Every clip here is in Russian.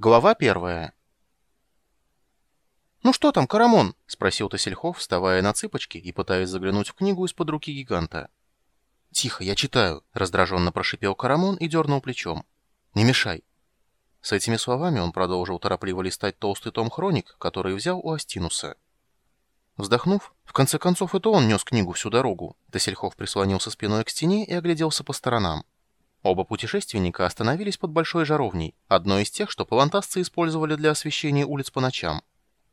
Глава первая. «Ну что там, Карамон?» — спросил Тосельхов, вставая на цыпочки и пытаясь заглянуть в книгу из-под руки гиганта. «Тихо, я читаю», — раздраженно прошипел Карамон и дернул плечом. «Не мешай». С этими словами он продолжил торопливо листать толстый том хроник, который взял у Астинуса. Вздохнув, в конце концов это он нес книгу всю дорогу, Тосельхов прислонился спиной к стене и огляделся по сторонам. Оба путешественника остановились под большой жаровней, одной из тех, что палантасцы использовали для освещения улиц по ночам.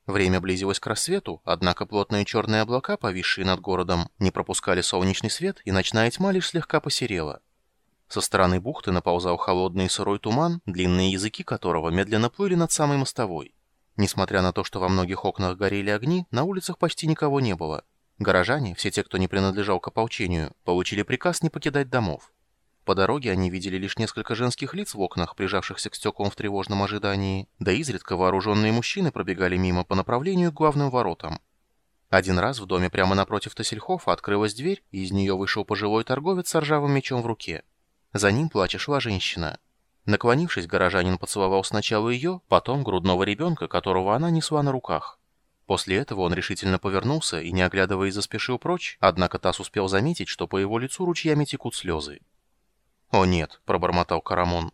Время близилось к рассвету, однако плотные черные облака, повисшие над городом, не пропускали солнечный свет, и ночная тьма лишь слегка посерела. Со стороны бухты наползал холодный и сырой туман, длинные языки которого медленно плыли над самой мостовой. Несмотря на то, что во многих окнах горели огни, на улицах почти никого не было. Горожане, все те, кто не принадлежал к ополчению, получили приказ не покидать домов. По дороге они видели лишь несколько женских лиц в окнах, прижавшихся к стеклам в тревожном ожидании, да изредка вооруженные мужчины пробегали мимо по направлению к главным воротам. Один раз в доме прямо напротив Тассельхофа открылась дверь, и из нее вышел пожилой торговец с ржавым мечом в руке. За ним плача шла женщина. Наклонившись, горожанин поцеловал сначала ее, потом грудного ребенка, которого она несла на руках. После этого он решительно повернулся и, не оглядываясь, заспешил прочь, однако Тасс успел заметить, что по его лицу ручьями текут слезы. «О нет», — пробормотал Карамон.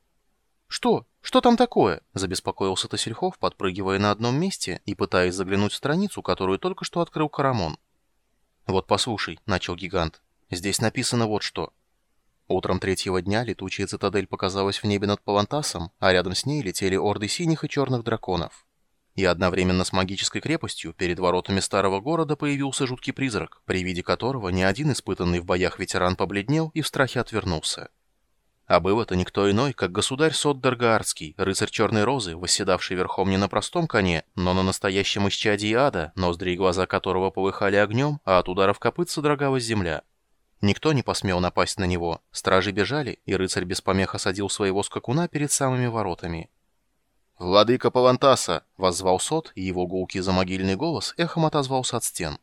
«Что? Что там такое?» — забеспокоился Тосельхов, подпрыгивая на одном месте и пытаясь заглянуть в страницу, которую только что открыл Карамон. «Вот послушай», — начал гигант, — «здесь написано вот что». Утром третьего дня летучая цитадель показалась в небе над Палантасом, а рядом с ней летели орды синих и черных драконов. И одновременно с магической крепостью перед воротами старого города появился жуткий призрак, при виде которого ни один испытанный в боях ветеран побледнел и в страхе отвернулся. А был это никто иной, как государь Сот рыцарь Черной Розы, восседавший верхом не на простом коне, но на настоящем исчадии ада, ноздри и глаза которого полыхали огнем, а от ударов копыт содрогалась земля. Никто не посмел напасть на него, стражи бежали, и рыцарь без помех осадил своего скакуна перед самыми воротами. «Владыка Павантаса!» — воззвал Сот, и его гулкий замогильный голос эхом отозвался от стен.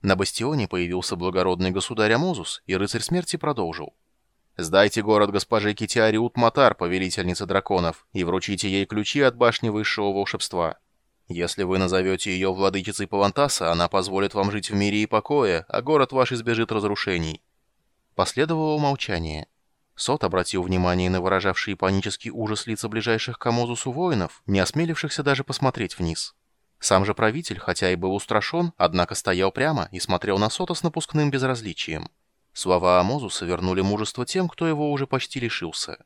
На бастионе появился благородный государь Амозус, и рыцарь смерти продолжил. Сдайте город госпоже Китиари Утматар, повелительнице драконов, и вручите ей ключи от башни высшего волшебства. Если вы назовете ее владычицей Павантаса, она позволит вам жить в мире и покое, а город ваш избежит разрушений». Последовало молчание. Сот обратил внимание на выражавшие панический ужас лица ближайших к Амозусу воинов, не осмелившихся даже посмотреть вниз. Сам же правитель, хотя и был устрашен, однако стоял прямо и смотрел на Сота с напускным безразличием. Слова Амозуса вернули мужество тем, кто его уже почти лишился.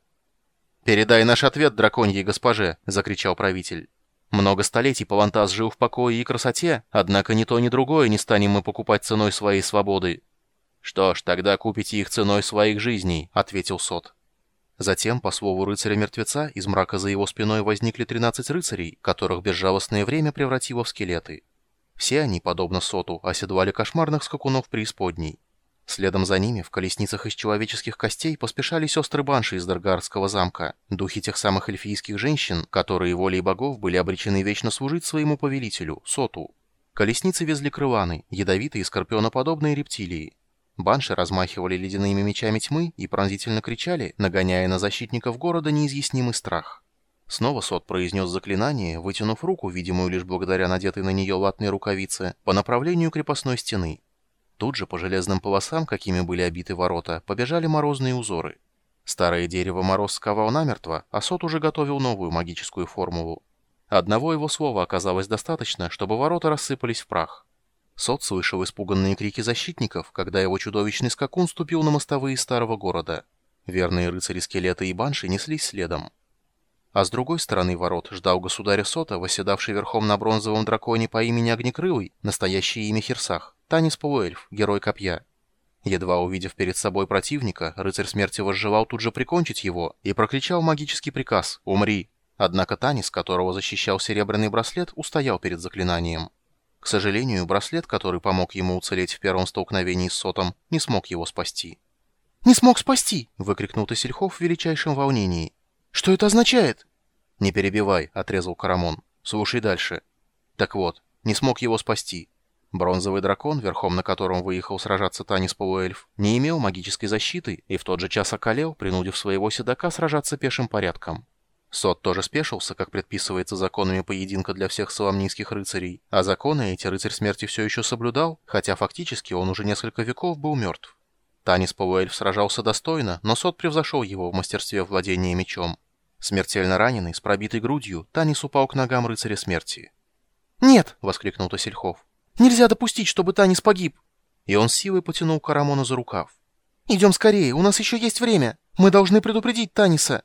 «Передай наш ответ драконьей госпоже!» — закричал правитель. «Много столетий Павантас жил в покое и красоте, однако ни то, ни другое не станем мы покупать ценой своей свободы». «Что ж, тогда купите их ценой своих жизней», — ответил Сот. Затем, по слову рыцаря-мертвеца, из мрака за его спиной возникли 13 рыцарей, которых безжалостное время превратило в скелеты. Все они, подобно Соту, оседлали кошмарных скакунов преисподней. Следом за ними в колесницах из человеческих костей поспешали сестры Банши из Даргарского замка, духи тех самых эльфийских женщин, которые волей богов были обречены вечно служить своему повелителю, Соту. Колесницы везли крыланы, ядовитые скорпионоподобные рептилии. Банши размахивали ледяными мечами тьмы и пронзительно кричали, нагоняя на защитников города неизъяснимый страх. Снова Сот произнес заклинание, вытянув руку, видимую лишь благодаря надетой на нее латной рукавице, по направлению крепостной стены. Тут же по железным полосам, какими были обиты ворота, побежали морозные узоры. Старое дерево мороз сковал намертво, а Сот уже готовил новую магическую формулу. Одного его слова оказалось достаточно, чтобы ворота рассыпались в прах. Сот слышал испуганные крики защитников, когда его чудовищный скакун ступил на мостовые старого города. Верные рыцари-скелеты и банши неслись следом. А с другой стороны ворот ждал государя Сота, восседавший верхом на бронзовом драконе по имени Огнекрылый, настоящее имя Херсах. Танис полуэльф, герой копья. Едва увидев перед собой противника, рыцарь смерти возжелал тут же прикончить его и прокричал магический приказ «Умри!». Однако Танис, которого защищал серебряный браслет, устоял перед заклинанием. К сожалению, браслет, который помог ему уцелеть в первом столкновении с Сотом, не смог его спасти. «Не смог спасти!» — выкрикнул Тесельхов в величайшем волнении. «Что это означает?» «Не перебивай», — отрезал Карамон. «Слушай дальше». «Так вот, не смог его спасти. Бронзовый дракон, верхом на котором выехал сражаться Танис полуэльф, не имел магической защиты и в тот же час околел, принудив своего седока сражаться пешим порядком. Сот тоже спешился, как предписывается законами поединка для всех соломнийских рыцарей, а законы эти рыцарь смерти все еще соблюдал, хотя фактически он уже несколько веков был мертв. Танис Пауэльф сражался достойно, но Сот превзошел его в мастерстве владения мечом. Смертельно раненый, с пробитой грудью, Танис упал к ногам рыцаря смерти. «Нет!» — воскликнул Тосельхов. «Нельзя допустить, чтобы Танис погиб!» И он силой потянул Карамона за рукав. «Идем скорее, у нас еще есть время! Мы должны предупредить Таниса!»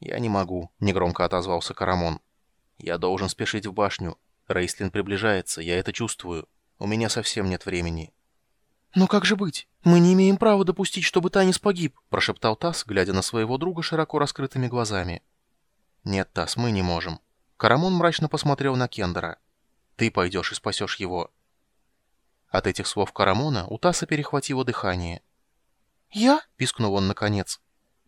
«Я не могу», — негромко отозвался Карамон. «Я должен спешить в башню. Рейслин приближается, я это чувствую. У меня совсем нет времени». «Но как же быть? Мы не имеем права допустить, чтобы Танис погиб», — прошептал Тасс, глядя на своего друга широко раскрытыми глазами. «Нет, Тасс, мы не можем». Карамон мрачно посмотрел на Кендера. «Ты пойдешь и спасешь его». От этих слов Карамона у Тасса перехватило дыхание. «Я?» — пискнул он наконец.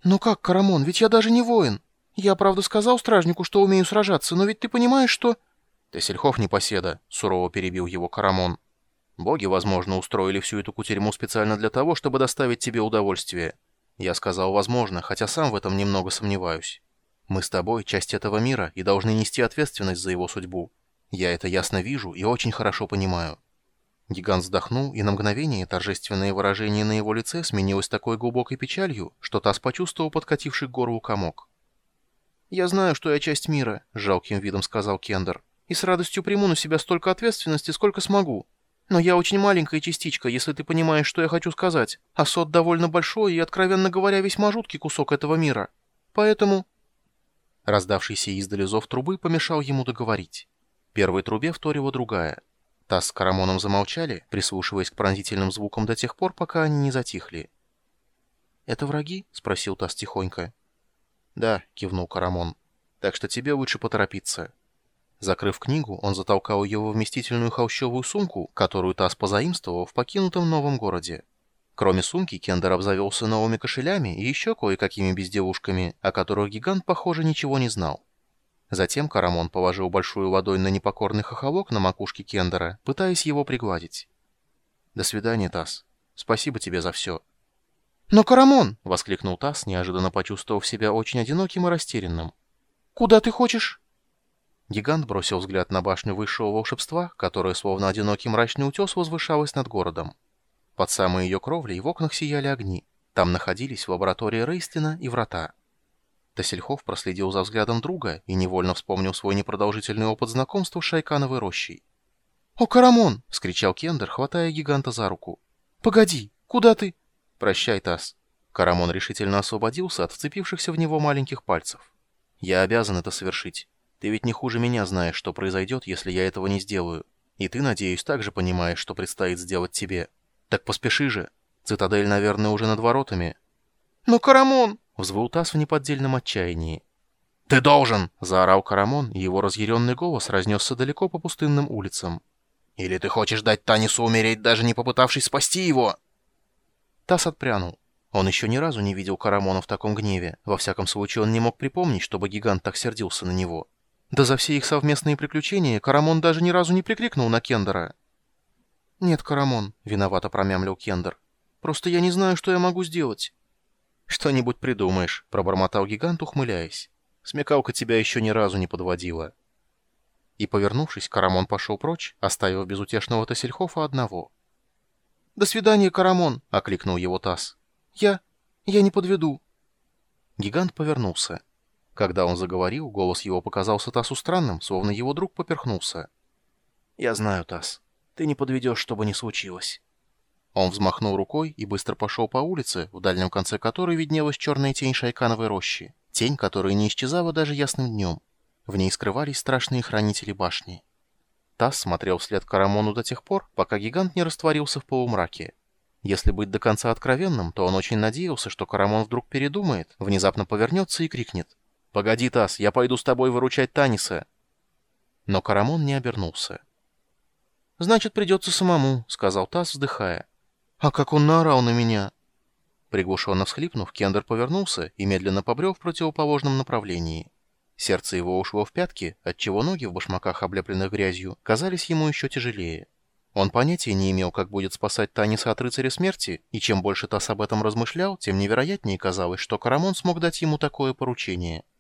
«Ну как, Карамон, ведь я даже не воин. Я, правда, сказал стражнику, что умею сражаться, но ведь ты понимаешь, что...» «Ты сельхов непоседа», — сурово перебил его Карамон. «Боги, возможно, устроили всю эту кутерьму специально для того, чтобы доставить тебе удовольствие. Я сказал «возможно», хотя сам в этом немного сомневаюсь. Мы с тобой часть этого мира и должны нести ответственность за его судьбу. Я это ясно вижу и очень хорошо понимаю». Гигант вздохнул, и на мгновение торжественное выражение на его лице сменилось такой глубокой печалью, что Тасс почувствовал подкативший к горлу комок. «Я знаю, что я часть мира», — жалким видом сказал Кендер, «и с радостью приму на себя столько ответственности, сколько смогу. Но я очень маленькая частичка, если ты понимаешь, что я хочу сказать, а сот довольно большой и, откровенно говоря, весьма жуткий кусок этого мира. Поэтому...» Раздавшийся издали зов трубы помешал ему договорить. Первой трубе вторила другая. Тасс с Карамоном замолчали, прислушиваясь к пронзительным звукам до тех пор, пока они не затихли. «Это враги?» — спросил Тасс тихонько. «Да», — кивнул Карамон. «Так что тебе лучше поторопиться». Закрыв книгу, он затолкал ее в вместительную холщовую сумку, которую Тасс позаимствовал в покинутом новом городе. Кроме сумки, Кендер обзавелся новыми кошелями и еще кое-какими безделушками, о которых гигант, похоже, ничего не знал. Затем Карамон положил большую ладонь на непокорный хохолок на макушке Кендера, пытаясь его пригладить. «До свидания, Тасс. Спасибо тебе за все». «Но, Карамон!» — воскликнул Тасс, неожиданно почувствовав себя очень одиноким и растерянным. «Куда ты хочешь?» Гигант бросил взгляд на башню высшего волшебства, которая, словно одинокий мрачный утес, возвышалась над городом. Под самой ее кровлей в окнах сияли огни. Там находились лаборатория Рейстлина и врата. Тасельхов проследил за взглядом друга и невольно вспомнил свой непродолжительный опыт знакомства с Шайкановой рощей. «О, Карамон!» — скричал Кендер, хватая гиганта за руку. «Погоди! Куда ты?» «Прощай, Тасс». Карамон решительно освободился от вцепившихся в него маленьких пальцев. «Я обязан это совершить. Ты ведь не хуже меня знаешь, что произойдет, если я этого не сделаю. И ты, надеюсь, также понимаешь, что предстоит сделать тебе. Так поспеши же. Цитадель, наверное, уже над воротами». «Но, Карамон!» — взвыл Тасс в неподдельном отчаянии. «Ты должен!» — заорал Карамон, и его разъяренный голос разнесся далеко по пустынным улицам. «Или ты хочешь дать Танису умереть, даже не попытавшись спасти его?» Тасс отпрянул. Он еще ни разу не видел Карамона в таком гневе. Во всяком случае, он не мог припомнить, чтобы гигант так сердился на него. Да за все их совместные приключения Карамон даже ни разу не прикрикнул на Кендера. «Нет, Карамон», — виновато промямлил Кендер. «Просто я не знаю, что я могу сделать». «Что-нибудь придумаешь», — пробормотал гигант, ухмыляясь. «Смекалка тебя еще ни разу не подводила». И, повернувшись, Карамон пошел прочь, оставив безутешного Тассельхофа одного. «До свидания, Карамон!» — окликнул его Тасс. «Я... я не подведу». Гигант повернулся. Когда он заговорил, голос его показался Тассу странным, словно его друг поперхнулся. «Я знаю, Тасс. Ты не подведешь, что бы ни случилось». Он взмахнул рукой и быстро пошел по улице, в дальнем конце которой виднелась черная тень шайкановой рощи. Тень, которая не исчезала даже ясным днем. В ней скрывались страшные хранители башни. Тасс смотрел вслед Карамону до тех пор, пока гигант не растворился в полумраке. Если быть до конца откровенным, то он очень надеялся, что Карамон вдруг передумает, внезапно повернется и крикнет. «Погоди, Тасс, я пойду с тобой выручать Таниса!» Но Карамон не обернулся. «Значит, придется самому», — сказал Тасс, вздыхая. «А как он наорал на меня!» Приглушенно всхлипнув, Кендер повернулся и медленно побрел в противоположном направлении. Сердце его ушло в пятки, отчего ноги в башмаках, облепленных грязью, казались ему еще тяжелее. Он понятия не имел, как будет спасать Таниса от рыцаря смерти, и чем больше Тасс об этом размышлял, тем невероятнее казалось, что Карамон смог дать ему такое поручение —